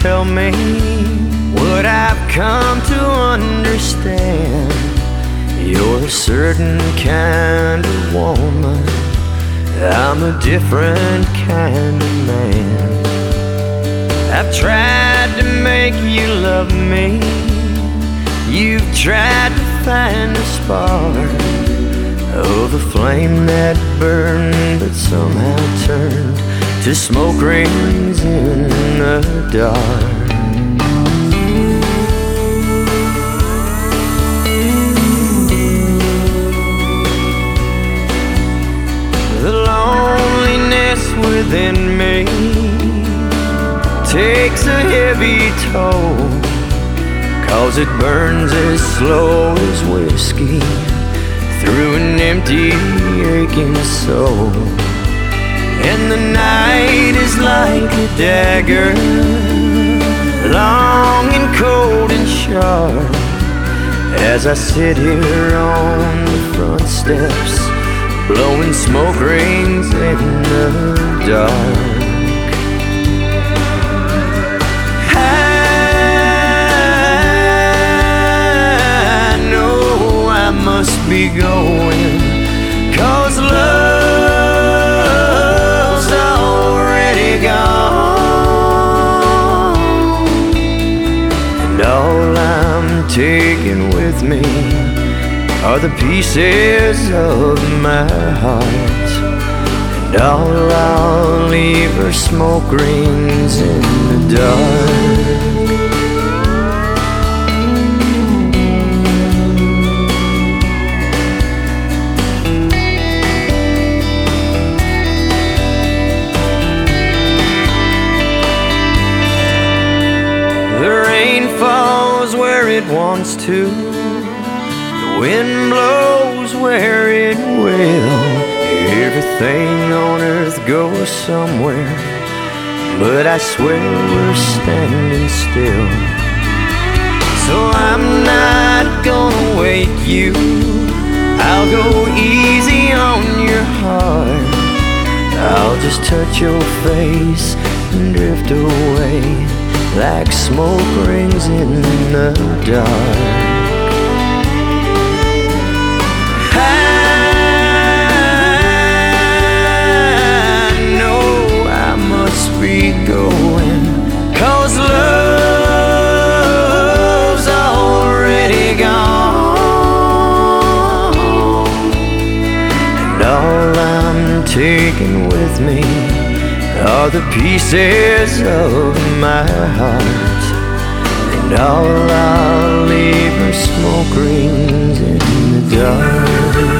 tell me what I've come to understand. You're a certain kind of woman. I'm a different kind of man. I've tried to make you love me. You've tried to find a spark of the flame that burned but somehow turned to smoke rings in the dark. The loneliness within me takes a heavy toll. Cause it burns as slow as whiskey through an empty, aching soul. And the night is like a dagger, long and cold and sharp. As I sit here on the front steps, blowing smoke rings in the dark. I know I must be going, taking with me are the pieces of my heart. And all I'll leave are smoke rings in the dark. It wants to. The wind blows where it will. Everything on earth goes somewhere. But I swear we're standing still. So I'm not gonna wake you. I'll go easy on your heart. I'll just touch your face and drift away like smoke rings in the dark. I know I must be going, cause love's already gone. And all I'm taking with me are the pieces of my heart. And all I'll leave are smoke rings in the dark.